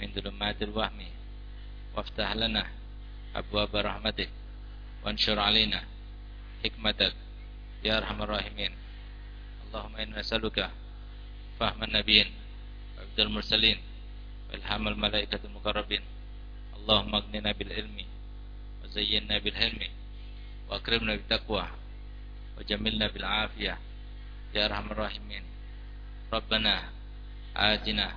من ظلمات الوهم. وافتح لنا أبواب رحمتك وانشر علينا حكمتك يا أرحم الراحمين. اللهم إنا نسألك فهم النبيين وعبد المرسلين وإلهام الملائكة المقربين. اللهم اغننا بالعلم وزينا بالحلم وأكرمنا بالتقوى وجملنا بالعافية. يا أرحم الراحمين. ربنا آتنا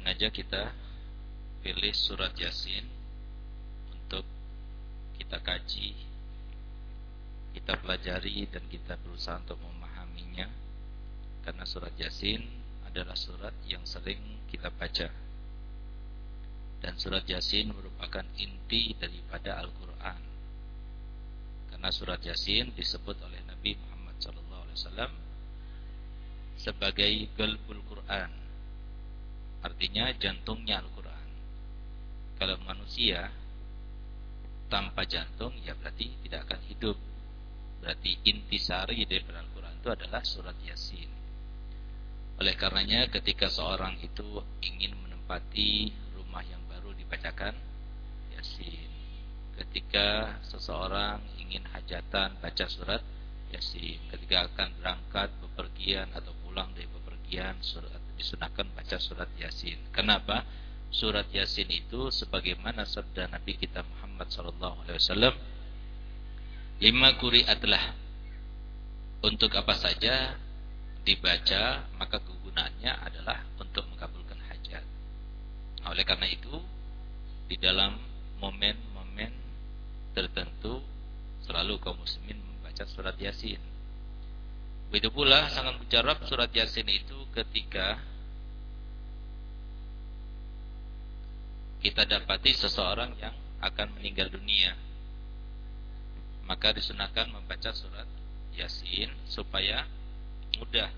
Sengaja kita pilih surat Yasin untuk kita kaji, kita pelajari dan kita berusaha untuk memahaminya. Karena surat Yasin adalah surat yang sering kita baca. Dan surat Yasin merupakan inti daripada Al-Quran. Karena surat Yasin disebut oleh Nabi Muhammad SAW sebagai galbul Quran artinya jantungnya Al-Quran. Kalau manusia tanpa jantung ya berarti tidak akan hidup. Berarti intisari daripada Al-Quran itu adalah surat Yasin. Oleh karenanya ketika seorang itu ingin menempati rumah yang baru dibacakan Yasin. Ketika seseorang ingin hajatan baca surat Yasin. Ketika akan berangkat bepergian atau pulang dari bepergian surat disunahkan baca surat Yasin kenapa surat Yasin itu sebagaimana sabda Nabi kita Muhammad sallallahu alaihi wasallam lima kuri'atlah untuk apa saja dibaca maka kegunaannya adalah untuk mengabulkan hajat. Nah, oleh karena itu di dalam momen-momen tertentu selalu kaum muslimin membaca surat Yasin. Begitu pula sangat mujarab surat Yasin itu ketika kita dapati seseorang yang akan meninggal dunia. Maka disunahkan membaca surat Yasin supaya mudah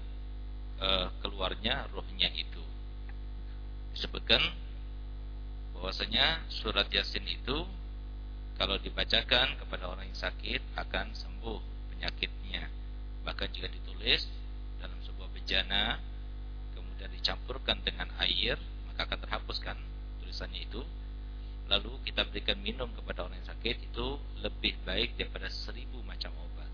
uh, keluarnya rohnya itu. Disebutkan bahwasanya surat Yasin itu kalau dibacakan kepada orang yang sakit akan sembuh penyakitnya. Bahkan jika ditulis dalam sebuah bejana kemudian dicampurkan dengan air maka akan terhapuskan tulisannya itu. Lalu kita berikan minum kepada orang yang sakit itu lebih baik daripada seribu macam obat.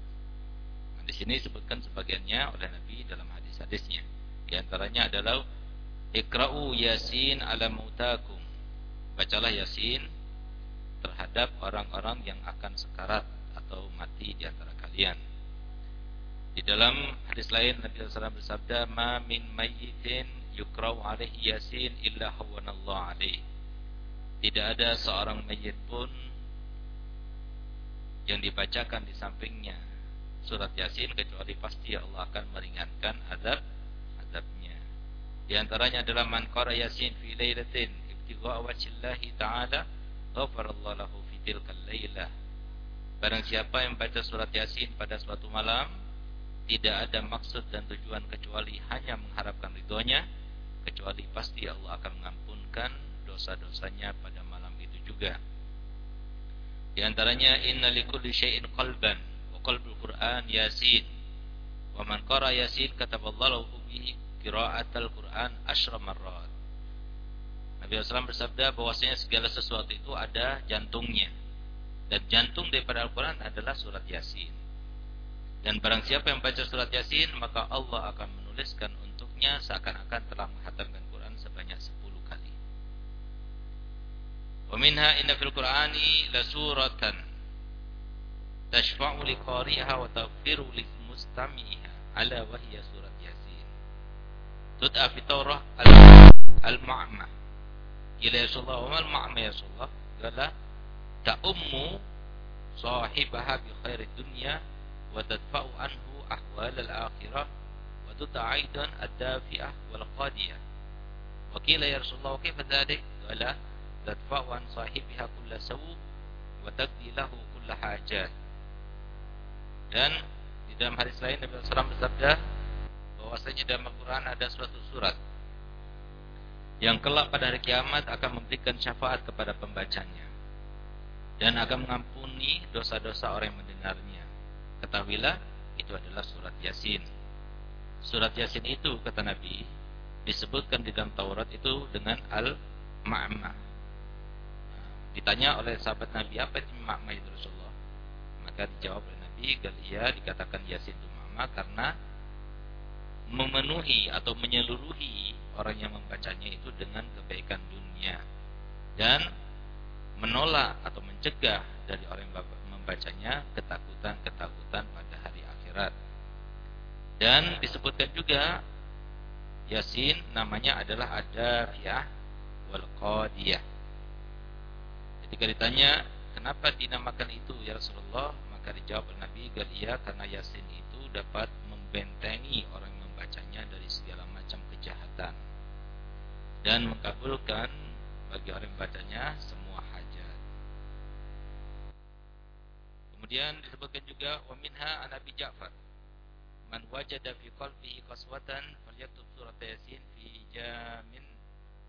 Nah, di sini disebutkan sebagiannya oleh Nabi dalam hadis-hadisnya. Di antaranya adalah Ikra'u Yasin ala mautakum. Bacalah Yasin terhadap orang-orang yang akan sekarat atau mati di antara kalian. Di dalam hadis lain Nabi SAW bersabda, "Ma min mayyitin yukra'u alaihi Yasin illa hawanallahu alaihi." Tidak ada seorang mayit pun yang dibacakan di sampingnya surat Yasin kecuali pasti Allah akan meringankan azab di antaranya adalah man qara yasin fi lailatin ibtigha'a wajhillahi ta'ala ghafarallahu lahu fi tilkal lailah. Barang siapa yang baca surat Yasin pada suatu malam tidak ada maksud dan tujuan kecuali hanya mengharapkan ridhonya kecuali pasti Allah akan mengampunkan dosa-dosanya pada malam itu juga. Di antaranya inna likulli syai'in qalban wa qalbul Qur'an Yasin. Wa man qara Yasin kataballahu bihi qiraatul Quran asyra marrat. Nabi SAW bersabda bahwasanya segala sesuatu itu ada jantungnya. Dan jantung daripada Al-Quran adalah surat Yasin. Dan barang siapa yang baca surat Yasin, maka Allah akan menuliskan untuknya seakan-akan telah menghatamkan Quran sebanyak 10 kali. Wa minha inna fil Qur'ani la suratan tashfa'u li qari'iha wa taghfiru li mustami'iha ala wa hiya surat tud'a fi Taurah al-ma'ma. Qila ya Rasulullah, wa al-ma'ma ya Rasulullah? Qala ta'ummu sahibaha bi khairi dunya wa tadfa'u anhu ahwal al-akhirah aidan ad-dafi'ah wal qadiyah. Wakil ya Rasulullah, wakil dzalik? Qala tadfa'u an sahibiha kulla sawu wa taqdi lahu kulla hajat. Dan di dalam hadis lain Nabi SAW bersabda bahwasanya dalam Al-Qur'an ada suatu surat yang kelak pada hari kiamat akan memberikan syafaat kepada pembacanya dan akan mengampuni dosa-dosa orang yang mendengarnya. Ketahuilah itu adalah surat Yasin. Surat Yasin itu kata Nabi disebutkan di dalam Taurat itu dengan al-ma'ma. Ditanya oleh sahabat Nabi apa itu ma'ma itu Rasulullah? Maka dijawab oleh Nabi, iya dikatakan Yasin itu ma'ma karena memenuhi atau menyeluruhi orang yang membacanya itu dengan kebaikan dunia dan menolak atau mencegah dari orang yang membacanya ketakutan-ketakutan pada hari akhirat. Dan disebutkan juga Yasin namanya adalah Adafiyah wal Qadiyah. Ketika ditanya kenapa dinamakan itu ya Rasulullah, maka dijawab Nabi Galia karena Yasin itu dapat membentengi orang yang membacanya dari segala macam kejahatan dan mengabulkan bagi orang yang membacanya semua hajat. Kemudian disebutkan juga wa minha an Abi Ja'far man wajada fi qalbihi qaswatan falyaktub surat yasin fi jamin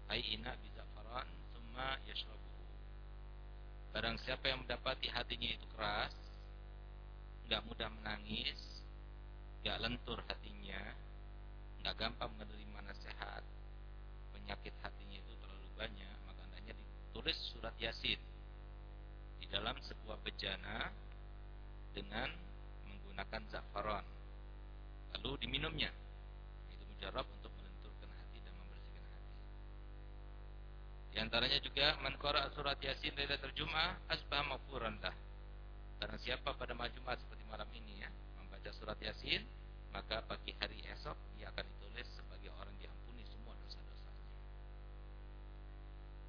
ay ina bi zafaran thumma barang siapa yang mendapati hatinya itu keras enggak mudah menangis enggak lentur hatinya enggak gampang menerima nasihat penyakit hatinya itu terlalu banyak maka hendaknya ditulis surat yasin di dalam sebuah bejana dengan menggunakan zafaran lalu diminumnya. Itu mujarab untuk melenturkan hati dan membersihkan hati. Di antaranya juga man surat yasin lailatul jum'ah asbah maghfuran lah. Barang siapa pada malam Jumat seperti malam ini ya membaca surat yasin maka pagi hari esok dia akan ditulis sebagai orang diampuni semua dosa-dosanya.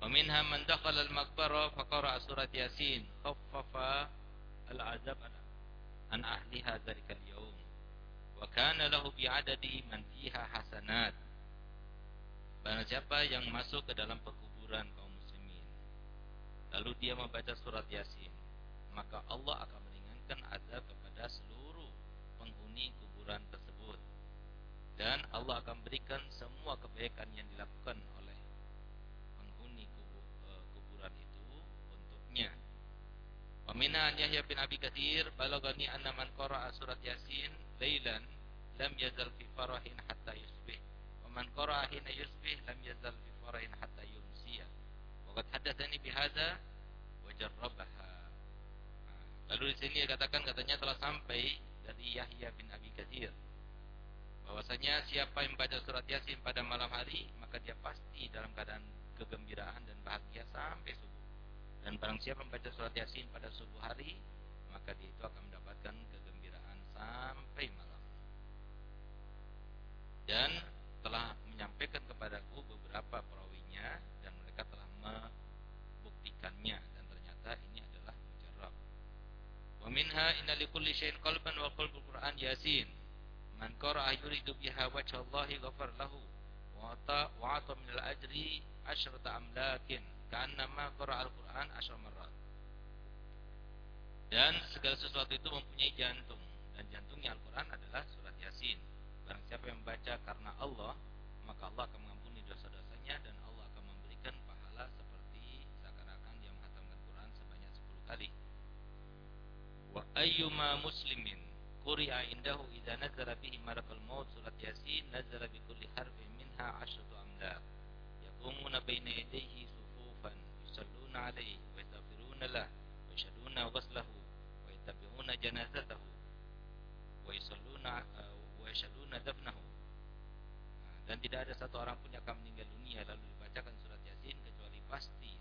Wa minha man dakhala al-maqbarah faqara surat yasin khaffafa al-azab an ahliha dzalikal yawm wa kana lahu bi'adadi man fiha hasanat. Barang siapa yang masuk ke dalam pekuburan kaum muslimin lalu dia membaca surat Yasin maka Allah akan meringankan azab kepada seluruh penghuni kuburan tersebut. Dan Allah akan berikan semua kebaikan yang dilakukan oleh Minna Yahya bin Abi Katsir balagani anna man qara'a surat Yasin lailan lam yazal fi farahin hatta yusbih. Wa man qara'a hina yusbih lam yazal fi farahin hatta yumsiya. Wa qad hadatsani bihadza wa jarrabaha. Lalu di sini katakan katanya telah sampai dari Yahya bin Abi Katsir bahwasanya siapa yang baca surat Yasin pada malam hari maka dia pasti dalam keadaan kegembiraan dan bahagia sampai subuh dan barang siapa membaca surat Yasin pada subuh hari maka dia itu akan mendapatkan kegembiraan sampai malam. Dan telah menyampaikan kepadaku beberapa perawinya dan mereka telah membuktikannya dan ternyata ini adalah mujarrab. Wa minha inna likulli syai'in qalban wa qalbul Qur'an Yasin. Man qara'a yuridu biha wajhallahi ghafar lahu wa ata wa ata min al-ajri asyrata amlakin ka'annama qara'a al-Qur'an marrat. Dan segala sesuatu itu mempunyai jantung dan jantungnya Al-Qur'an adalah surat Yasin. Barang siapa yang membaca karena Allah, maka Allah akan mengampuni dosa-dosanya dan Allah akan memberikan pahala seperti seakan-akan dia menghatamkan Quran sebanyak 10 kali. Wa ayyuma muslimin quri'a indahu idza nazala bihi malakul maut surat Yasin nazala bi kulli harfin minha ashratu amlak yaqumuna baina yadayhi wa yashhaduna ghuslahu yattabi'una janazatahu wa yusalluna uh, wa yashhaduna dafnahu dan tidak ada satu orang pun yang akan meninggal dunia lalu dibacakan surat Yasin kecuali pasti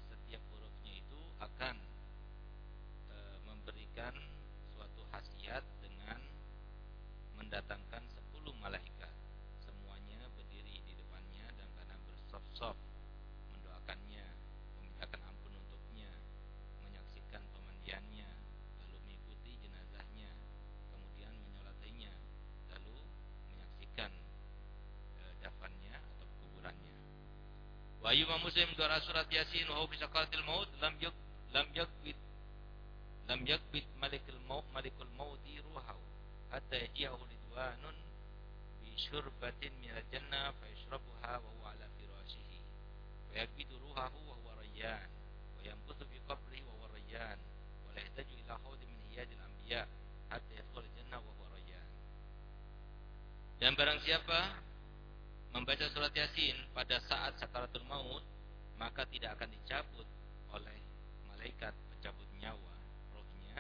Ayyuma muslim qara surat Yasin wa bi sakaratil maut lam yak lam yakbit lam yakbit malikul maut malikul maut ruhahu hatta yaji'ahu ridwanun bi syurbatin min al-jannah fa yashrabuha wa huwa ala firashihi wa yakbitu ruhahu wa huwa rayyan wa yamkuthu fi qabrihi wa huwa rayyan wa la yahtaju ila hawd min hiyadil anbiya hatta yadkhul jannah wa huwa rayyan dan barang siapa membaca surat Yasin pada saat sakaratul maut maka tidak akan dicabut oleh malaikat pencabut nyawa rohnya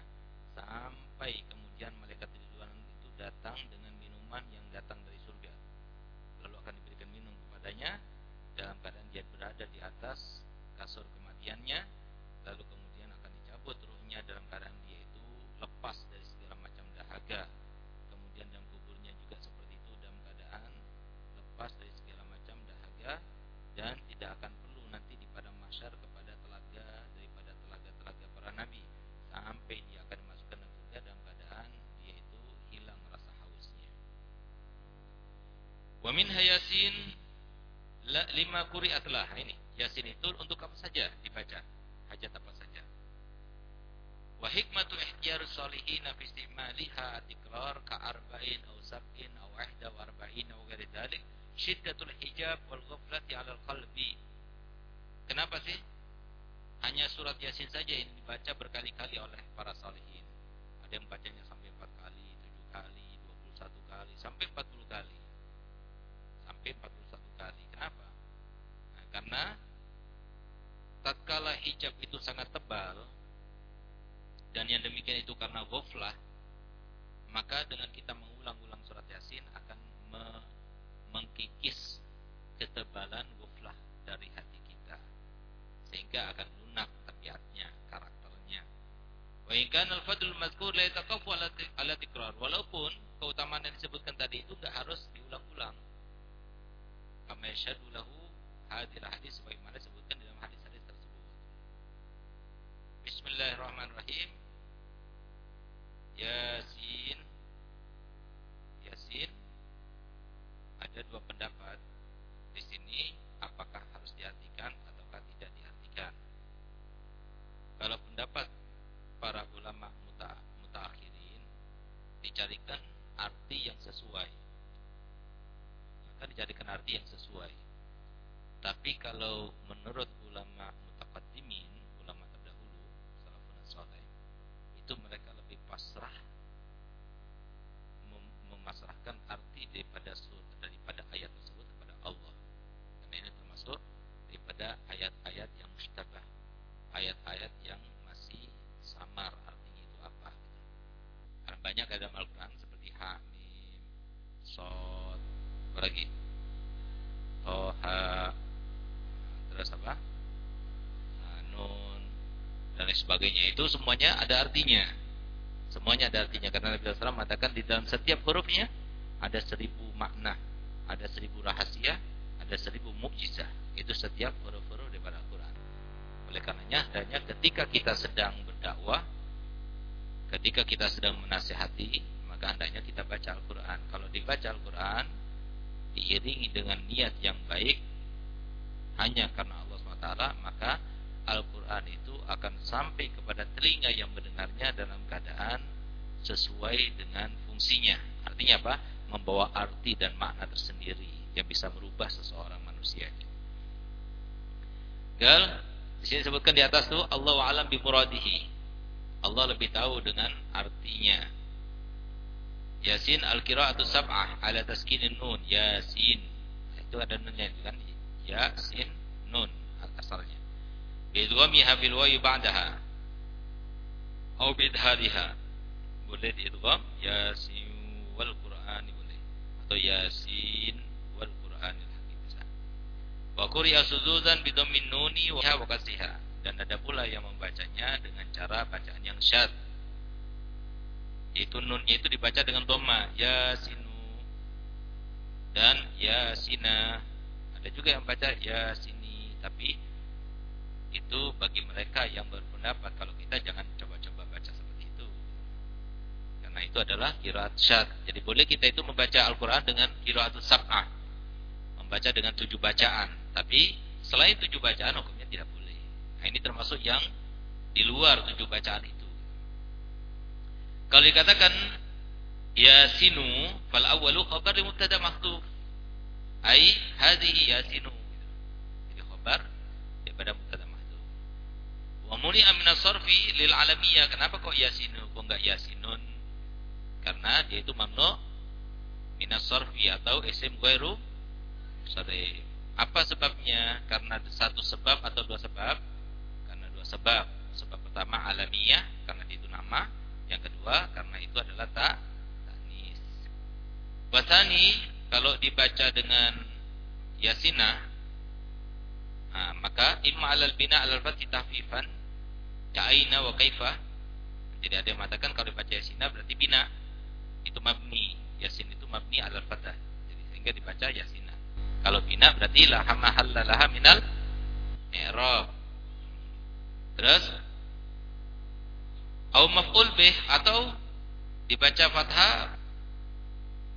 sampai kemudian malaikat ridwan itu datang dengan minuman yang datang dari surga. Lalu akan diberikan minum kepadanya dalam keadaan dia berada di atas kasur kematiannya min hayasin la lima quri'atlah ini. Yasin itu untuk apa saja dibaca? Hajat apa saja? Wa hikmatu ihtiyar salihin fi istimaliha tikrar ka arba'in aw sab'in aw ihda wa arba'in aw ghairi dhalik syiddatul hijab wal ghaflati 'alal qalbi. Kenapa sih? Hanya surat Yasin saja ini dibaca berkali-kali oleh para salihin. Ada yang bacanya sampai hijab itu sangat tebal. Dan yang demikian itu karena ghaflah, maka dengan kita mengulang-ulang surat Yasin akan me mengkikis ketebalan guflah dari hati kita. Sehingga akan lunak tabiatnya karakternya. Wa in kana al-fadl mazkur la yataqaffu ala tikrar. Walaupun keutamaan yang disebutkan tadi itu tidak harus diulang-ulang. Kama yashhadu lahu hadir hadis sebagaimana disebutkan Bismillahirrahmanirrahim Yasin Yasin ada dua pendapat di sini apakah harus diartikan ataukah tidak diartikan. Kalau pendapat para ulama muta mutaakhirin dicarikan arti yang sesuai. Maka dicarikan arti yang sesuai. Tapi kalau menurut ulama sebagainya. Itu semuanya ada artinya Semuanya ada artinya karena Nabi SAW mengatakan di dalam setiap hurufnya ada seribu makna, ada seribu rahasia, ada seribu mukjizat. Itu setiap huruf-huruf daripada Al-Quran. Oleh karenanya, adanya ketika kita sedang berdakwah, ketika kita sedang menasihati, maka hendaknya kita baca Al-Quran. Kalau dibaca Al-Quran, diiringi dengan niat yang baik, hanya karena Allah SWT, maka Al-Quran itu akan sampai kepada telinga yang mendengarnya dalam keadaan sesuai dengan fungsinya artinya apa? Membawa arti dan makna tersendiri yang bisa merubah seseorang manusia. Gal, di sini disebutkan di atas tuh Allah alam bi muradihi. Allah lebih tahu dengan artinya. Yasin al-qira'atu sab'ah ala taskinin nun. Yasin. Itu ada nunnya itu kan. Yasin nun asalnya. Bidghamiha fil wawi ba'daha. Au bidhariha. Boleh diidgham yasin atau yasin wal Qur'an hakim wa suzuzan bi dhammin nuni wa kasriha dan ada pula yang membacanya dengan cara bacaan yang syad. Itu nunnya itu dibaca dengan dhamma yasinu. Dan yasina. Ada juga yang baca yasini tapi itu bagi mereka yang berpendapat kalau kita jangan itu karena itu adalah kiraat syad jadi boleh kita itu membaca Al-Quran dengan kiraat sab'ah membaca dengan tujuh bacaan tapi Selain tujuh bacaan hukumnya tidak boleh. Nah, ini termasuk yang di luar tujuh bacaan itu. Kalau dikatakan Yasinu fal awwalu khabar li mubtada mahdhuf. Ai hadhihi Yasinu. Jadi khabar daripada mubtada mahdhuf. Wa muni'a min sarfi lil alamiyah. Kenapa kok Yasinu kok enggak Yasinun? Karena dia itu mamnu min sarfi atau isim ghairu sarif. Apa sebabnya? Karena satu sebab atau dua sebab? Karena dua sebab. Sebab pertama alamiah karena itu nama, yang kedua karena itu adalah tak tanis. Wasani kalau dibaca dengan yasina nah, maka imma alal bina alal fathi tahfifan ka'aina wa kaifa. Jadi ada yang mengatakan kalau dibaca yasina berarti bina itu mabni. Yasin itu mabni alal fathah. Jadi sehingga dibaca yasina. Kalau bina berarti laha mahalla laha minal i'rab. Terus au maf'ul bih atau dibaca fathah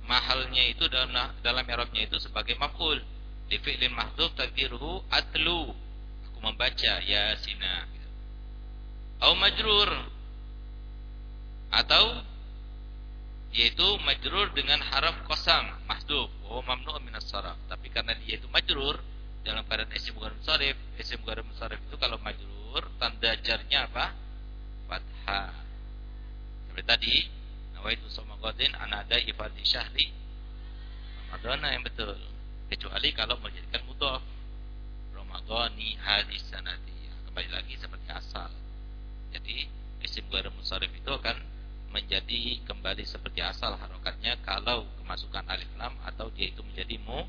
mahalnya itu dalam dalam i'rabnya itu sebagai maf'ul di fi'lin mahdhuf taqdiruhu atlu aku membaca yasina au majrur atau yaitu majrur dengan haraf qasam mahdhuf. Oh mamnu' min sarf tapi karena dia itu majrur dalam keadaan isim mudhari munsharif isim mudhari munsharif itu kalau majrur tanda jarnya apa? Fathah. Seperti tadi nawaitu sama qadin anada ifadi syahri ramadhana yang betul. Kecuali kalau menjadikan mudhaf. Ramadhani hadis sanati kembali lagi seperti asal. Jadi isim mudhari munsharif itu akan menjadi kembali seperti asal harokatnya kalau kemasukan alif lam atau dia itu menjadi mu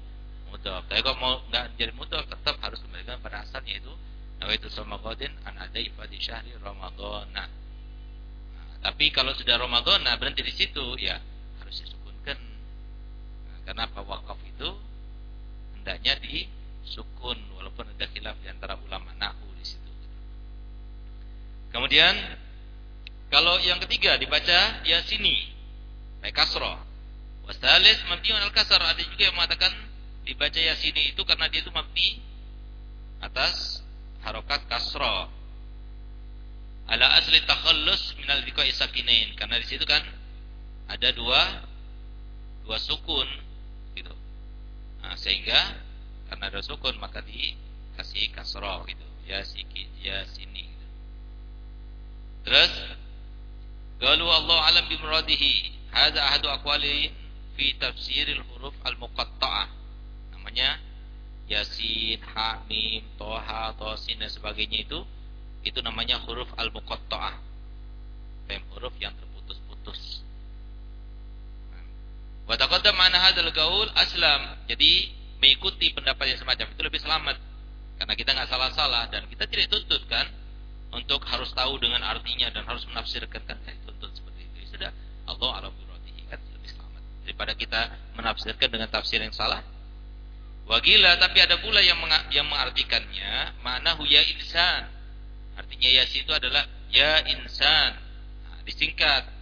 mudhaf. Tapi kalau mau nggak menjadi mudhaf tetap harus kembalikan pada asalnya itu nawaitu samagodin an adai fadi syahri ramadhana. Nah, tapi kalau sudah ramadhana berhenti di situ ya harus disukunkan. Nah, karena apa wakaf itu hendaknya disukun walaupun ada khilaf di antara ulama nahu di situ. Kemudian kalau yang ketiga dibaca yasini baik kasroh. Wasalis mabniun al kasar ada juga yang mengatakan dibaca yasini itu karena dia itu mabni atas harokat kasroh. Ala asli takhallus minal dhiqai sakinain karena di situ kan ada dua dua sukun gitu. Nah, sehingga karena ada sukun maka dikasih kasroh gitu. Ya siki ya sini. Gitu. Terus Qalu Allah alam bimuradihi. Hadza ahadu aqwali fi tafsiril huruf al-muqatta'ah. Namanya Yasin, Hamim, Toha, Tosin dan sebagainya itu itu namanya huruf al-muqatta'ah. Tem huruf yang terputus-putus. Wa mana hadzal gaul aslam. Jadi mengikuti pendapat yang semacam itu lebih selamat. Karena kita nggak salah-salah dan kita tidak tuntut kan untuk harus tahu dengan artinya dan harus menafsirkan kan sudah Allah alam biradihi kan lebih selamat daripada kita menafsirkan dengan tafsir yang salah? Wagila tapi ada pula yang meng yang mengartikannya mana ya insan. Artinya ya itu adalah ya insan. Nah, disingkat.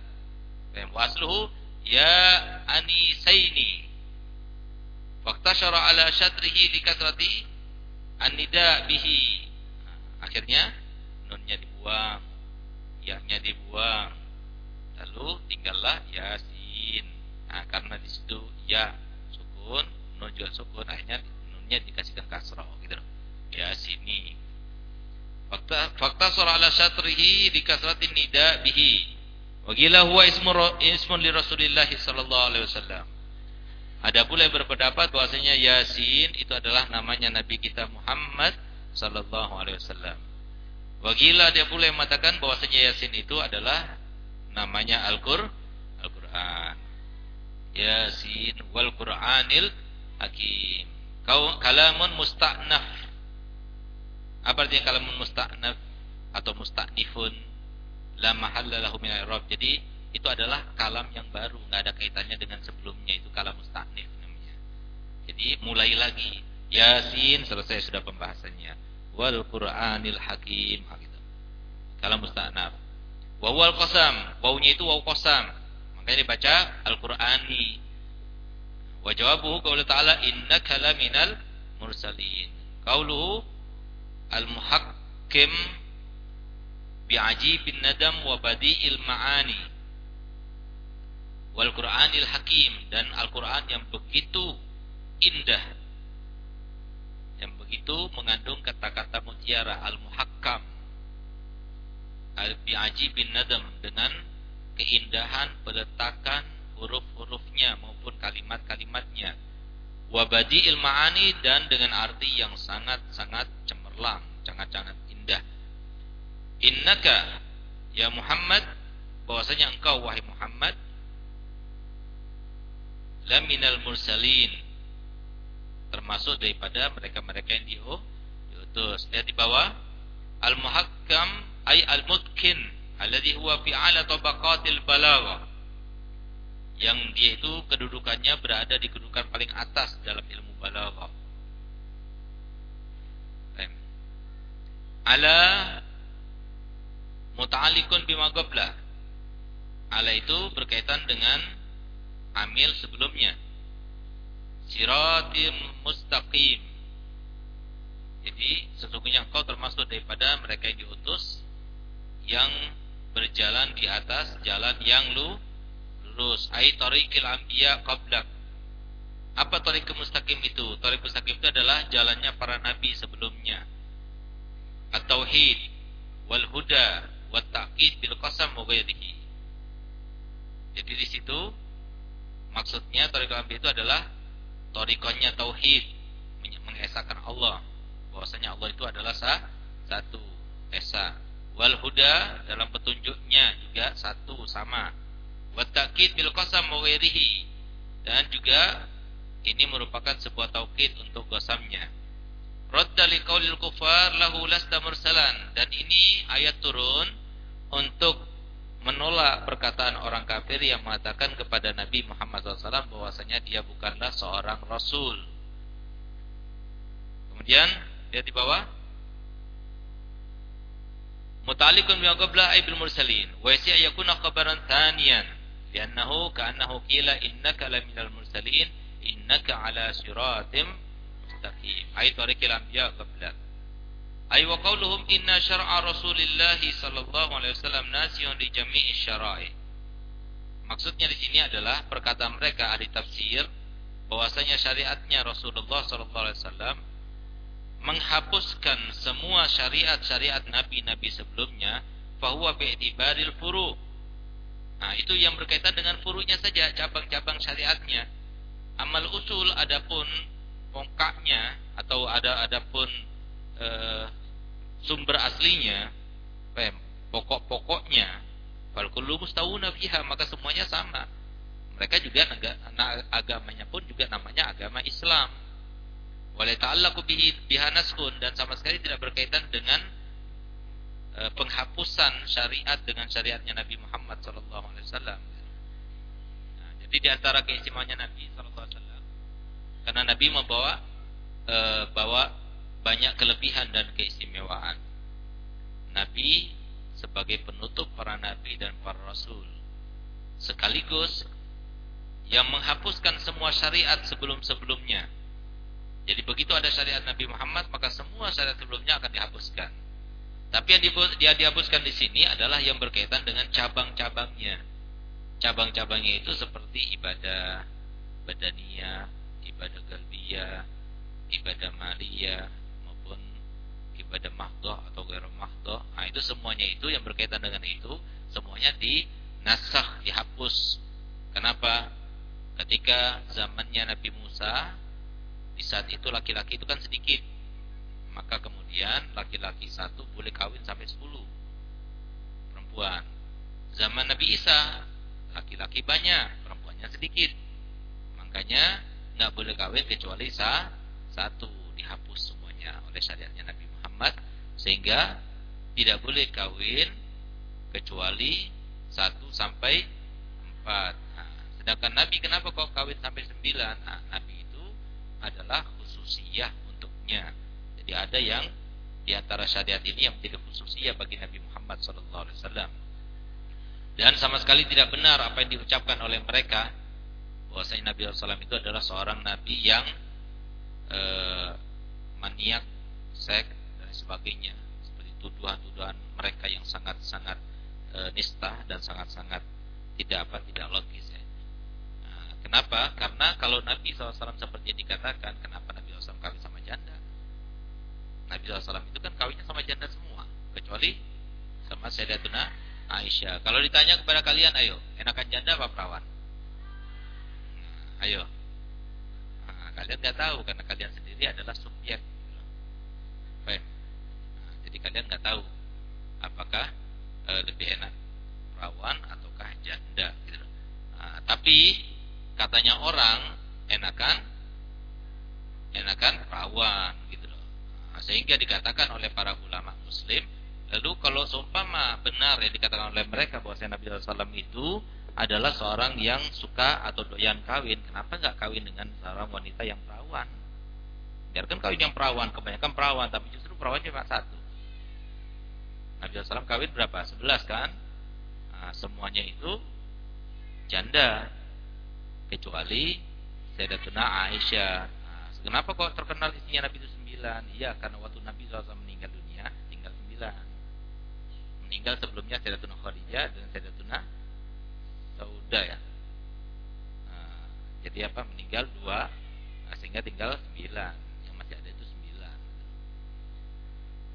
Wasluhu ya anisaini syara ala syatrihi likasrati anida bihi. Nah, akhirnya nunnya dibuang ya-nya dibuang. Lalu tinggallah yasin nah karena di situ ya sukun nun juga sukun akhirnya nunnya dikasihkan kasroh gitu yasini fakta fakta surah ala syatrihi di kasratin nida bihi Wagila huwa ismu ismun li Rasulillah sallallahu alaihi wasallam. Ada pula yang berpendapat bahwasanya Yasin itu adalah namanya Nabi kita Muhammad sallallahu alaihi wasallam. Wagila dia pula yang mengatakan bahwasanya Yasin itu adalah namanya Al-Qur Al-Qur'an. Yasin wal Qur'anil Hakim. Kau kalamun musta'naf. Apa artinya kalamun musta'naf atau musta'nifun? La mahalla lahu min i'rab. Jadi itu adalah kalam yang baru, nggak ada kaitannya dengan sebelumnya. Itu kalam musta'nif namanya. Jadi mulai lagi. Yasin selesai sudah pembahasannya. Wal Qur'anil Hakim. Gitu. Kalam musta'naf. Wawal kosam, wawunya itu waw kosam. Makanya dibaca Al-Qur'ani. Wa jawabuhu qaulu ta'ala innaka laminal mursalin. Qauluhu al-muhakkim bi'ajibin nadam wa badi'il ma'ani wal Qur'anil hakim dan Al-Qur'an yang begitu indah yang begitu mengandung kata-kata mutiara al-muhakkam bi'ajibin nadam dengan keindahan peletakan huruf-hurufnya maupun kalimat-kalimatnya. Wabadi ilmaani dan dengan arti yang sangat-sangat cemerlang sangat-sangat indah. Innaka ya Muhammad bahwasanya engkau wahai Muhammad laminal mursalin termasuk daripada mereka-mereka yang diutus. Lihat di bawah. Al muhakkam ay al mutkin alladhi huwa fi ala tabaqatil balaghah yang dia itu kedudukannya berada di kedudukan paling atas dalam ilmu balaghah. Ala muta'alliqun bima qabla. Ala itu berkaitan dengan amil sebelumnya. Siratim mustaqim. Jadi sesungguhnya engkau termasuk daripada mereka yang diutus yang berjalan di atas jalan yang lu lurus. Ai tariqil anbiya qablak. Apa tariq mustaqim itu? Tariq mustaqim itu adalah jalannya para nabi sebelumnya. At-tauhid wal huda wat ta'kid bil qasam wa. Jadi di situ maksudnya tariq anbiya itu adalah tariqannya tauhid, mengesahkan Allah. Bahwasanya Allah itu adalah sah, satu, esa. Wal huda dalam petunjuknya juga satu sama. Wa ta'kid bil qasam dan juga ini merupakan sebuah taukid untuk qasamnya. Radda liqaulil kufar lahu lasta mursalan. Dan ini ayat turun untuk menolak perkataan orang kafir yang mengatakan kepada Nabi Muhammad SAW bahwasanya dia bukanlah seorang rasul. Kemudian lihat di bawah bi qabla bil mursalin. Wa yasi yakuna khabaran thaniyan. Li'annahu ka'annahu qila innaka laminal mursalin innaka ala siratim mustaqim. Ay tariqil anbiya qabla. Ay wa qawluhum inna syar'a rasulillahi sallallahu alaihi wasallam nasihun li jami'i syara'i. Maksudnya di sini adalah perkataan mereka ahli tafsir bahwasanya syariatnya Rasulullah sallallahu alaihi wasallam menghapuskan semua syariat-syariat nabi-nabi sebelumnya fahuwa bi'tibaril furu' Nah, itu yang berkaitan dengan furunya saja, cabang-cabang syariatnya. Amal usul adapun pokoknya atau ada adapun e, sumber aslinya, pokok-pokoknya, fal kullu mustawuna fiha, maka semuanya sama. Mereka juga agamanya pun juga namanya agama Islam. Ta'allaqu bihi bihanaskun dan sama sekali tidak berkaitan dengan Eh, penghapusan syariat dengan syariatnya Nabi Muhammad wasallam. Nah, jadi di antara keistimewaannya Nabi wasallam karena Nabi membawa e, bawa banyak kelebihan dan keistimewaan. Nabi sebagai penutup para nabi dan para rasul sekaligus yang menghapuskan semua syariat sebelum-sebelumnya. Jadi begitu ada syariat Nabi Muhammad maka semua syariat sebelumnya akan dihapuskan. Tapi yang dia dihapuskan di sini adalah yang berkaitan dengan cabang-cabangnya. Cabang-cabangnya itu seperti ibadah badaniyah, ibadah galbiyah, ibadah maliyah maupun ibadah mahdoh atau gair mahdoh. Nah, itu semuanya itu yang berkaitan dengan itu semuanya dinasah, dihapus. Kenapa? Ketika zamannya Nabi Musa di saat itu laki-laki itu kan sedikit maka kemudian laki-laki satu boleh kawin sampai sepuluh perempuan. Zaman Nabi Isa laki-laki banyak, perempuannya sedikit. Makanya nggak boleh kawin kecuali sah, satu dihapus semuanya oleh syariatnya Nabi Muhammad sehingga tidak boleh kawin kecuali satu sampai empat. Nah, sedangkan Nabi kenapa kok kawin sampai sembilan? Nah, Nabi adalah khususiyah untuknya. Jadi ada yang di antara syariat ini yang menjadi khususnya bagi Nabi Muhammad SAW. Dan sama sekali tidak benar apa yang diucapkan oleh mereka bahwasanya Nabi SAW itu adalah seorang Nabi yang eh, maniak, seks dan sebagainya seperti tuduhan-tuduhan mereka yang sangat-sangat e, nista dan sangat-sangat tidak apa tidak logis ya. Kenapa? Karena kalau Nabi SAW seperti yang dikatakan, kenapa Nabi SAW kawin sama janda? Nabi SAW itu kan kawinnya sama janda semua, kecuali sama Sayyidatuna Aisyah. Kalau ditanya kepada kalian, ayo, enakan janda apa perawan? Nah, ayo. Nah, kalian nggak tahu karena kalian sendiri adalah subjek. Baik. Nah, jadi kalian nggak tahu apakah e, lebih enak perawan ataukah janda gitu. Nah, tapi katanya orang enakan enakan perawan gitu loh. Nah, sehingga dikatakan oleh para ulama muslim lalu kalau seumpama benar yang dikatakan oleh mereka bahwa Nabi SAW itu adalah seorang yang suka atau doyan kawin kenapa nggak kawin dengan seorang wanita yang perawan biarkan kawin yang perawan kebanyakan perawan tapi justru perawan cuma satu Nabi SAW kawin berapa? 11 kan? Nah, semuanya itu janda kecuali Sayyidatuna Aisyah. Nah, kenapa kok terkenal istrinya Nabi itu 9? Iya, karena waktu Nabi SAW meninggal dunia tinggal 9. Meninggal sebelumnya Sayyidatuna Khadijah dan Sayyidatuna Sauda ya. Nah, jadi apa? Meninggal dua, nah, sehingga tinggal 9. Yang masih ada itu 9.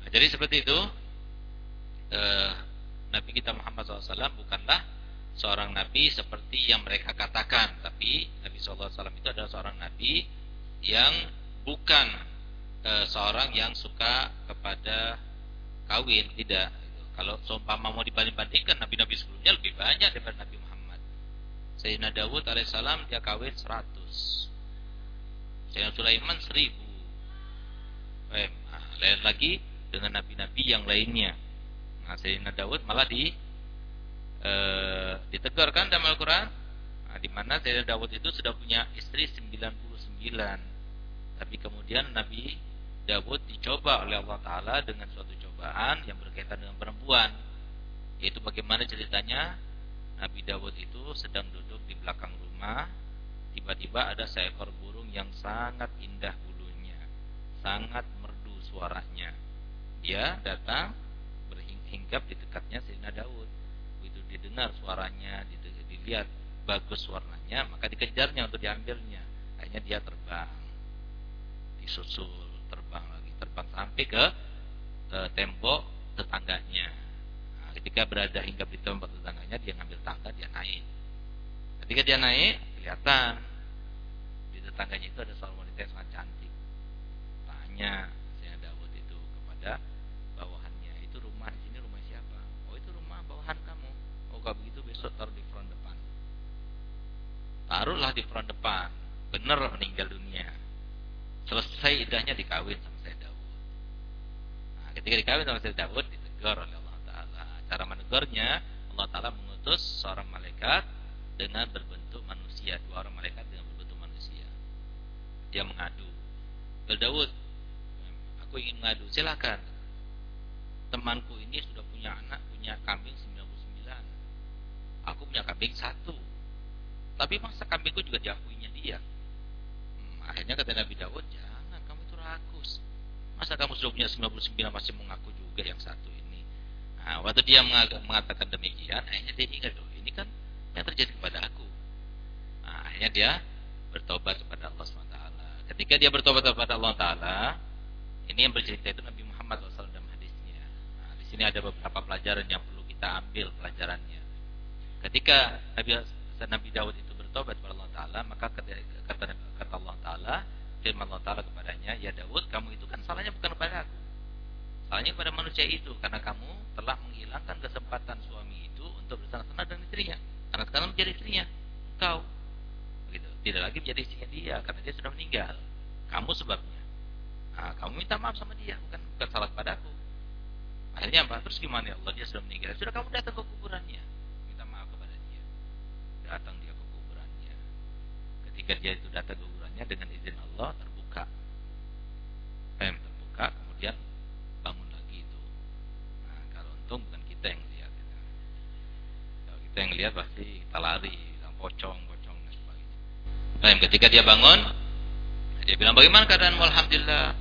Nah, jadi seperti itu eh, Nabi kita Muhammad SAW bukanlah seorang Nabi seperti yang mereka katakan, tapi Nabi SAW itu adalah seorang Nabi yang bukan eh, seorang yang suka kepada kawin, tidak. Kalau seumpama mau dibanding-bandingkan Nabi-Nabi sebelumnya lebih banyak daripada Nabi Muhammad. Sayyidina Dawud alaihissalam dia kawin 100. Sayyidina Sulaiman 1000. Eh, nah, lain lagi dengan nabi-nabi yang lainnya. Nah, Sayyidina Daud malah di e, ditegarkan dalam Al-Qur'an nah, di mana Sayyidina Daud itu sudah punya istri 99. Tapi kemudian Nabi Daud dicoba oleh Allah taala dengan suatu cobaan yang berkaitan dengan perempuan. Yaitu bagaimana ceritanya Nabi Dawud itu sedang duduk di belakang rumah Tiba-tiba ada seekor burung yang sangat indah bulunya Sangat merdu suaranya Dia datang hinggap di dekatnya Sayyidina Daud. Didengar suaranya, dilihat bagus warnanya, maka dikejarnya untuk diambilnya. Akhirnya dia terbang. Disusul, terbang lagi, terbang sampai ke, ke tembok tetangganya. Nah, ketika berada hinggap di tembok tetangganya, dia ngambil tangga, dia naik. Ketika dia naik, kelihatan di tetangganya itu ada seorang wanita yang sangat cantik. Tanya besok taruh di front depan. Taruhlah di front depan. Benar meninggal dunia. Selesai idahnya dikawin sama saya Daud. Nah, ketika dikawin sama saya Daud ditegur oleh Allah Ta'ala. Cara menegurnya Allah Ta'ala mengutus seorang malaikat dengan berbentuk manusia. Dua orang malaikat dengan berbentuk manusia. Dia mengadu. Daud aku ingin mengadu. Silakan. Temanku ini sudah punya anak punya kambing aku punya kambing satu. Tapi masa kambingku juga diakuinya dia? Hmm, akhirnya kata Nabi Daud jangan kamu itu rakus. Masa kamu sudah punya 99 masih mengaku juga yang satu ini? Nah waktu dia mengatakan demikian akhirnya dia ingat loh ini kan yang terjadi kepada aku. Nah, akhirnya dia bertobat kepada Allah SWT ketika dia bertobat kepada Allah Taala ini yang bercerita itu Nabi Muhammad SAW dalam hadisnya. Nah, di sini ada beberapa pelajaran yang perlu kita ambil pelajarannya Ketika Nabi Nabi Daud itu bertobat kepada Allah Taala, maka kata, kata, Allah Taala, firman Allah Taala kepadanya, ya Daud, kamu itu kan salahnya bukan kepada aku, salahnya kepada manusia itu, karena kamu telah menghilangkan kesempatan suami itu untuk bersama-sama dengan istrinya, karena sekarang menjadi istrinya, engkau, begitu, tidak lagi menjadi istrinya dia, karena dia sudah meninggal, kamu sebabnya. Nah, kamu minta maaf sama dia, bukan bukan salah kepada aku. Akhirnya apa? Terus gimana ya Allah dia sudah meninggal? Sudah kamu datang ke kuburannya datang dia ke kuburannya. Ketika dia itu datang ke kuburannya dengan izin Allah terbuka. Pem terbuka, kemudian bangun lagi itu. Nah, kalau untung bukan kita yang lihat. Ya. Kalau kita yang lihat pasti kita lari, bilang pocong, pocong dan sebagainya. Pem ketika dia bangun, dia bilang bagaimana keadaan Alhamdulillah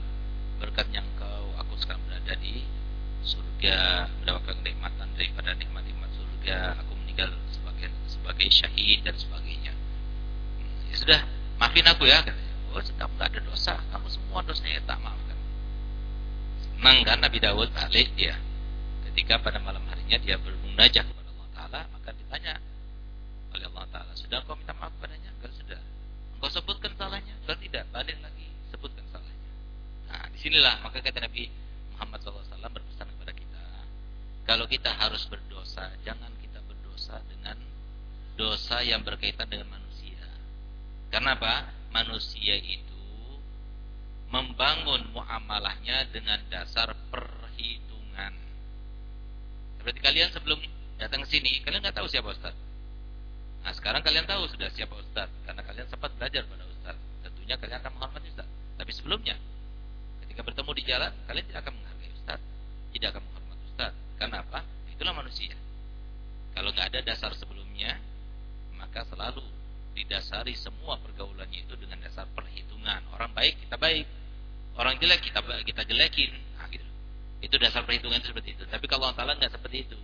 berkatnya engkau, aku sekarang berada berada di surga mendapatkan kenikmatan daripada nikmat-nikmat surga aku meninggal sebagai syahid dan sebagainya. Hmm, ya sudah maafin aku ya katanya. Oh kamu gak ada dosa. Kamu semua dosanya tak maafkan. Senang kan Nabi Dawud balik dia. Ketika pada malam harinya dia bermunajat kepada Allah Taala maka ditanya oleh Allah Taala sudah kau minta maaf padanya? Enggak sudah. Engkau sebutkan salahnya? Enggak tidak balik lagi sebutkan salahnya. Nah di sinilah maka kata Nabi Muhammad SAW berpesan kepada kita kalau kita harus berdosa jangan dosa yang berkaitan dengan manusia. Karena apa? Manusia itu membangun muamalahnya dengan dasar perhitungan. Seperti kalian sebelum datang ke sini kalian nggak tahu siapa Ustaz Nah sekarang kalian tahu sudah siapa Ustaz Karena kalian sempat belajar pada Ustaz Tentunya kalian akan menghormati Ustaz Tapi sebelumnya Ketika bertemu di jalan Kalian tidak akan menghargai Ustaz Tidak akan menghormati Ustaz Kenapa? Itulah manusia. Kalau nggak ada dasar didasari semua pergaulannya itu dengan dasar perhitungan. Orang baik kita baik. Orang jelek kita kita jelekin. Nah, gitu. Itu dasar perhitungan itu seperti itu. Tapi kalau Allah Ta'ala nggak seperti itu.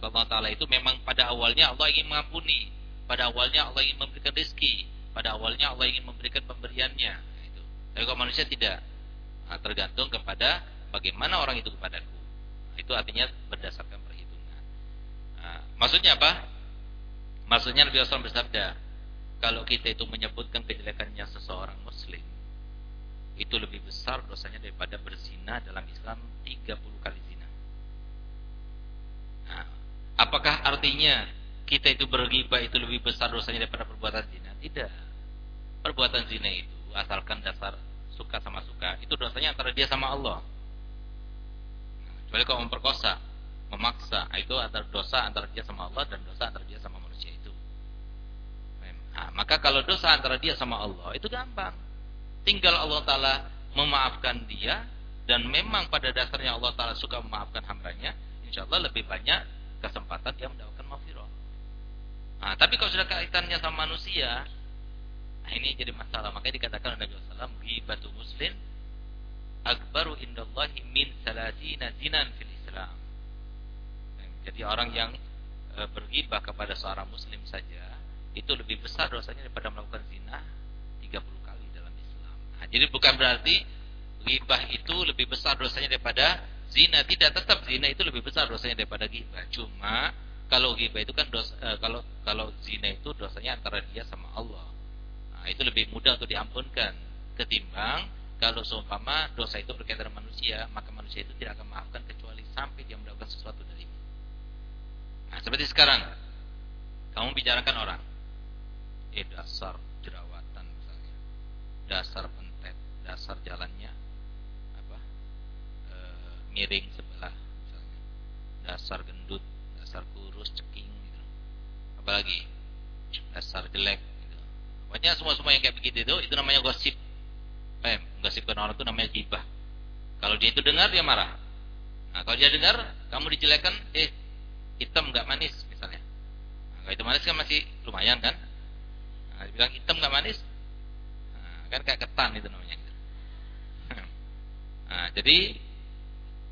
Allah Ta'ala itu memang pada awalnya Allah ingin mengampuni. Pada awalnya Allah ingin memberikan rezeki. Pada awalnya Allah ingin memberikan pemberiannya. Nah, tapi kalau manusia tidak. Nah, tergantung kepada bagaimana orang itu kepadaku. Nah, itu artinya berdasarkan perhitungan. Nah, maksudnya apa? Maksudnya Nabi Muhammad bersabda kalau kita itu menyebutkan kejelekannya seseorang muslim itu lebih besar dosanya daripada berzina dalam Islam 30 kali zina nah, Apakah artinya kita itu bergibah itu lebih besar dosanya daripada perbuatan zina? Tidak. Perbuatan zina itu asalkan dasar suka sama suka, itu dosanya antara dia sama Allah. kecuali kalau memperkosa, memaksa, itu antara dosa antara dia sama Allah dan dosa antara dia sama itu. Nah, maka kalau dosa antara dia sama Allah itu gampang. Tinggal Allah Taala memaafkan dia dan memang pada dasarnya Allah Taala suka memaafkan hambanya, insya Allah lebih banyak kesempatan dia mendapatkan maghfirah. Nah, tapi kalau sudah kaitannya sama manusia, nah ini jadi masalah. Makanya dikatakan oleh Nabi SAW, ghibatu muslim akbaru indallahi min salasina zinan fil Islam. Jadi orang yang e, berghibah kepada seorang muslim saja itu lebih besar dosanya daripada melakukan zina 30 kali dalam Islam. Nah, jadi bukan berarti ghibah itu lebih besar dosanya daripada zina tidak tetap zina itu lebih besar dosanya daripada ghibah. Cuma kalau ghibah itu kan dosa, e, kalau kalau zina itu dosanya antara dia sama Allah. Nah, itu lebih mudah untuk diampunkan ketimbang kalau seumpama dosa itu berkaitan dengan manusia, maka manusia itu tidak akan memaafkan kecuali sampai dia mendapatkan sesuatu dari Nah, seperti sekarang kamu bicarakan orang, eh dasar jerawatan misalnya, dasar pentet, dasar jalannya miring sebelah misalnya. Dasar gendut dasar kurus ceking gitu. Apalagi? Dasar jelek gitu. pokoknya semua semua yang kayak begitu itu itu namanya gosip. Eh gosipkan orang itu namanya gibah. Kalau dia itu dengar dia marah. Nah kalau dia dengar kamu dijelekan eh hitam nggak manis misalnya. Nah, kalau itu manis kan masih lumayan kan nah, bilang hitam nggak manis nah, kan kayak ketan itu namanya nah jadi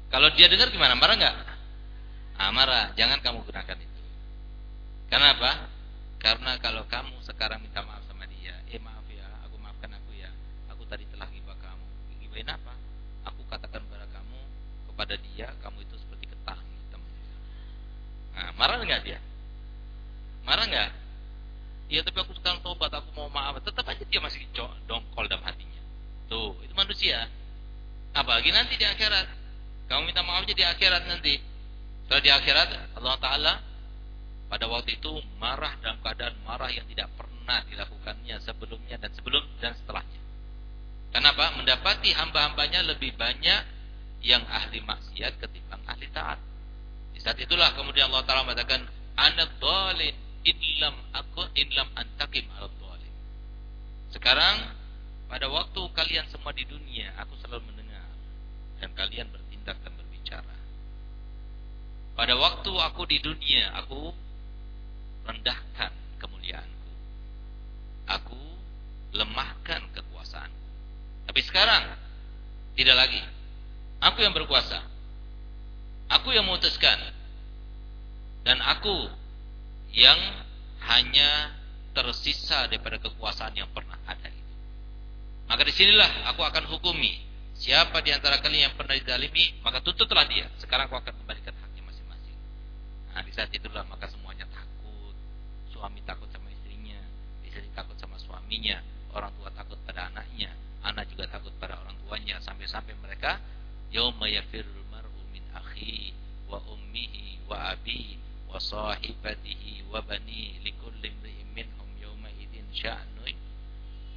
kalau dia dengar gimana? Marah nggak? Ah, marah. Jangan kamu gunakan itu. Kenapa? Karena kalau kamu sekarang minta maaf sama dia, eh maaf ya, aku maafkan aku ya. Aku tadi telah gibah kamu. Gibahin apa? Aku katakan kepada kamu, kepada dia, kamu itu seperti ketang hitam. Nah, marah nggak dia? Marah nggak? Iya, tapi aku sekarang tobat, aku mau maaf. Tetap aja dia masih dongkol dalam hatinya. Tuh, itu manusia. Apalagi nanti di akhirat kamu minta maaf aja di akhirat nanti. Setelah di akhirat Allah Taala pada waktu itu marah dalam keadaan marah yang tidak pernah dilakukannya sebelumnya dan sebelum dan setelahnya. Kenapa? Mendapati hamba-hambanya lebih banyak yang ahli maksiat ketimbang ahli taat. Di saat itulah kemudian Allah Taala mengatakan, "Ana dhalin illam aku illam antakim al dhalin." Sekarang pada waktu kalian semua di dunia, aku selalu mendengar dan kalian ber bertindak dan berbicara. Pada waktu aku di dunia, aku rendahkan kemuliaanku. Aku lemahkan kekuasaanku. Tapi sekarang tidak lagi. Aku yang berkuasa. Aku yang memutuskan. Dan aku yang hanya tersisa daripada kekuasaan yang pernah ada itu. Maka di sinilah aku akan hukumi siapa di antara kalian yang pernah didalimi, maka tuntutlah dia. Sekarang aku akan kembalikan haknya masing-masing. Nah, di saat itulah maka semuanya takut. Suami takut sama istrinya, istri takut sama suaminya, orang tua takut pada anaknya, anak juga takut pada orang tuanya sampai-sampai mereka yauma yafirul mar'u min akhi wa ummihi wa abi bani likulli imri'in minhum yawma idzin sya'nun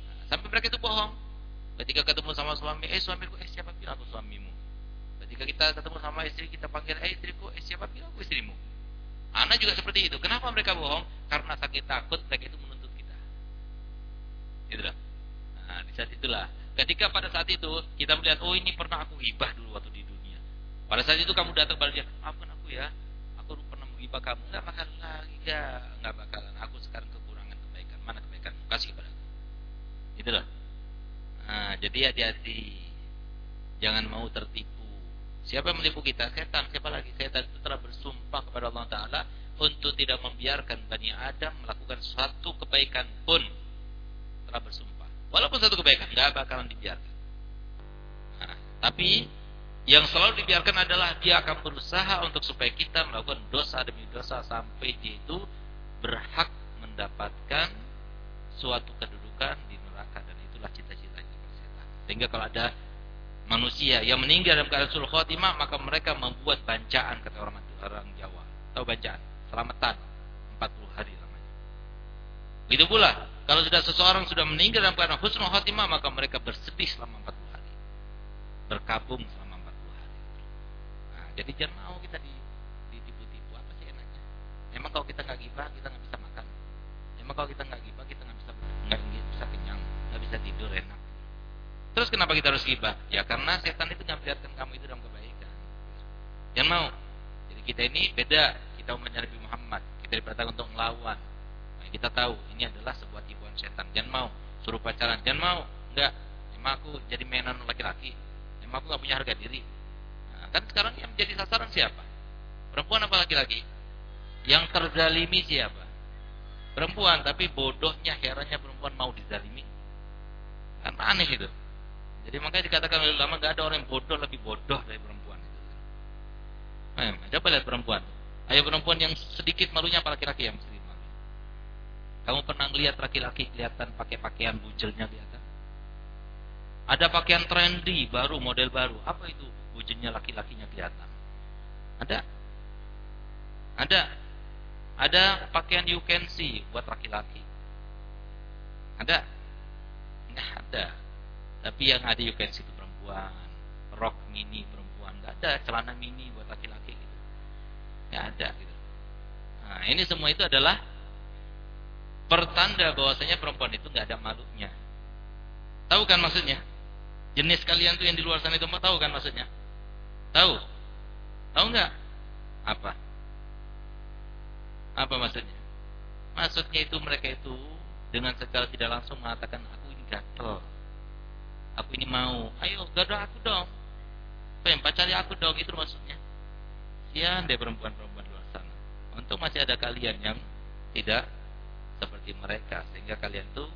nah, sampai mereka itu bohong. Ketika ketemu sama suami eh suamiku eh siapa bilang aku suamimu? Ketika kita ketemu sama istri kita panggil eh istriku eh siapa bilang aku istrimu? Anak juga seperti itu. Kenapa mereka bohong? Karena sakit takut mereka itu menuntut kita. Itulah nah di saat itulah. Ketika pada saat itu kita melihat oh ini pernah aku hibah dulu waktu di dunia. Pada saat itu kamu datang pada dia maafkan aku ya menghibah kamu nggak bakalan lagi ya nggak bakalan aku sekarang kekurangan kebaikan mana kebaikan kasih kepada aku itulah Nah, jadi hati-hati. Jangan mau tertipu. Siapa yang menipu kita? Setan. Siapa lagi? Setan itu telah bersumpah kepada Allah Ta'ala untuk tidak membiarkan Bani Adam melakukan suatu kebaikan pun. Telah bersumpah. Walaupun satu kebaikan, nggak bakalan dibiarkan. Nah, tapi yang selalu dibiarkan adalah dia akan berusaha untuk supaya kita melakukan dosa demi dosa sampai dia itu berhak mendapatkan suatu kedudukan di neraka dan itulah cita-cita sehingga kalau ada manusia yang meninggal dalam keadaan sul khotimah, maka mereka membuat bancaan kata orang orang Jawa. Tahu bancaan? Selamatan 40 hari lamanya. Begitu pula, kalau sudah seseorang sudah meninggal dalam keadaan husnul khotimah, maka mereka bersedih selama 40 hari. Berkabung selama 40 hari. Jadi jangan mau kita di ditipu-tipu apa sih enaknya. Emang kalau kita nggak gibah, kita nggak bisa makan. Emang kalau kita nggak gibah, kita nggak bisa nggak bisa kenyang, nggak bisa tidur enak. Terus kenapa kita harus gibah? Ya karena setan itu memperlihatkan kamu itu dalam kebaikan. Jangan mau. Jadi kita ini beda. Kita umat Nabi Muhammad. Kita diperintahkan untuk melawan. Nah, kita tahu ini adalah sebuah tipuan setan. Jangan mau. Suruh pacaran. Jangan mau. Enggak. Emang aku jadi mainan laki-laki. Emang aku gak punya harga diri. Kan sekarang yang menjadi sasaran siapa? Perempuan apa laki-laki? Yang terzalimi siapa? Perempuan. Tapi bodohnya, herannya perempuan mau dizalimi. Kan aneh itu. Jadi makanya dikatakan oleh ulama gak ada orang yang bodoh lebih bodoh dari perempuan itu. Nah, coba lihat perempuan. Ayo perempuan yang sedikit malunya apa laki-laki yang sedikit malu? Kamu pernah lihat laki-laki kelihatan pakai pakaian bujelnya kelihatan? Ada pakaian trendy baru, model baru. Apa itu? Bujelnya laki-lakinya kelihatan. Ada? Ada. Ada pakaian you can see buat laki-laki. Ada? Enggak ada. Tapi yang ada you can see itu perempuan, rok mini perempuan, nggak ada celana mini buat laki-laki gitu. Nggak ada gitu. Nah, ini semua itu adalah pertanda bahwasanya perempuan itu nggak ada malunya. Tahu kan maksudnya? Jenis kalian tuh yang di luar sana itu tahu kan maksudnya? Tahu? Tahu nggak? Apa? Apa maksudnya? Maksudnya itu mereka itu dengan secara tidak langsung mengatakan aku ini gatel aku ini mau ayo gaduh aku dong pengen pacari aku dong itu maksudnya sian deh perempuan-perempuan luar sana untuk masih ada kalian yang tidak seperti mereka sehingga kalian tuh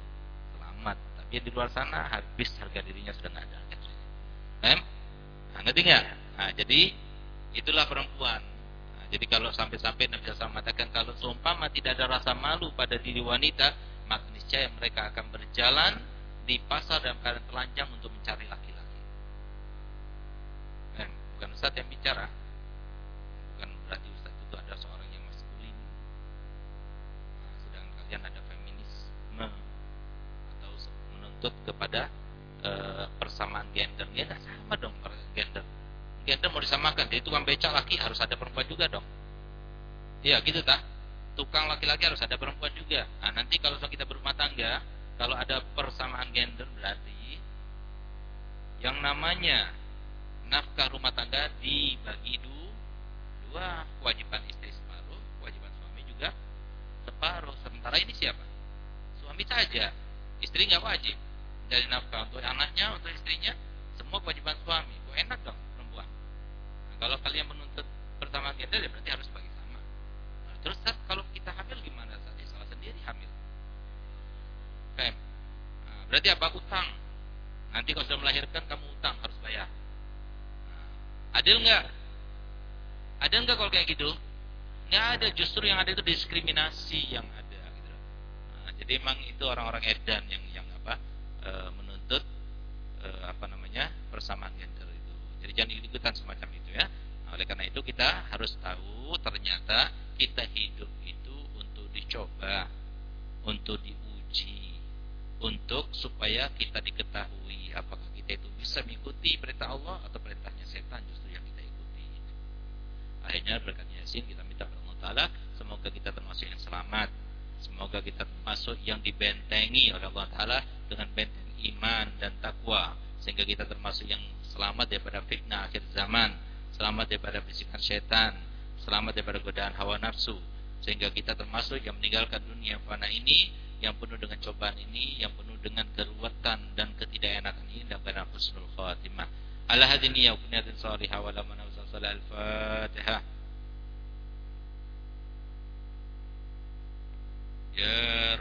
selamat tapi di luar sana habis harga dirinya sudah nggak ada nah, ngerti nggak nah, jadi itulah perempuan nah, jadi kalau sampai-sampai Nabi SAW mengatakan kalau seumpama tidak ada rasa malu pada diri wanita maka niscaya mereka akan berjalan di pasar dalam keadaan telanjang untuk mencari laki-laki. Eh, bukan Ustaz yang bicara. Bukan berarti Ustaz itu ada seorang yang maskulin. Nah, sedang kalian ada feminisme atau menuntut kepada e, persamaan gender. Ya sama dong gender. Gender mau disamakan. Jadi tukang becak laki harus ada perempuan juga dong. Iya gitu tak? Tukang laki-laki harus ada perempuan juga. Nah, nanti kalau kita berumah tangga, kalau ada persamaan gender berarti yang namanya nafkah rumah tangga dibagi dua kewajiban istri separuh kewajiban suami juga separuh sementara ini siapa suami saja istri nggak wajib dari nafkah untuk anaknya untuk istrinya semua kewajiban suami Kok enak dong kalau kalian menuntut persamaan gender ya berarti harus bagi sama. Nah, terus saat kalau kita hamil gimana saat salah sendiri hamil. Oke. Nah, berarti apa? Utang. Nanti kalau sudah melahirkan kamu utang harus bayar. Nah, adil nggak? Ada nggak kalau kayak gitu? Nggak ada. Justru yang ada itu diskriminasi yang ada gitu. Nah, jadi emang itu orang-orang edan yang yang apa e, menuntut e, apa namanya persamaan gender itu. Jadi jangan ikut-ikutan semacam ya. Oleh karena itu kita harus tahu ternyata kita hidup itu untuk dicoba, untuk diuji, untuk supaya kita diketahui apakah kita itu bisa mengikuti perintah Allah atau perintahnya setan justru yang kita ikuti. Akhirnya berkat Yasin kita minta kepada Allah semoga kita termasuk yang selamat, semoga kita termasuk yang dibentengi oleh Allah Taala dengan benteng iman dan takwa sehingga kita termasuk yang selamat daripada fitnah akhir zaman selamat daripada bisikan setan, selamat daripada godaan hawa nafsu, sehingga kita termasuk yang meninggalkan dunia fana ini yang penuh dengan cobaan ini, yang penuh dengan keruwetan dan ketidakenakan ini dan karena husnul khatimah. Ala hadini ya kunyatin salihah wa lamana al-fatihah. Ya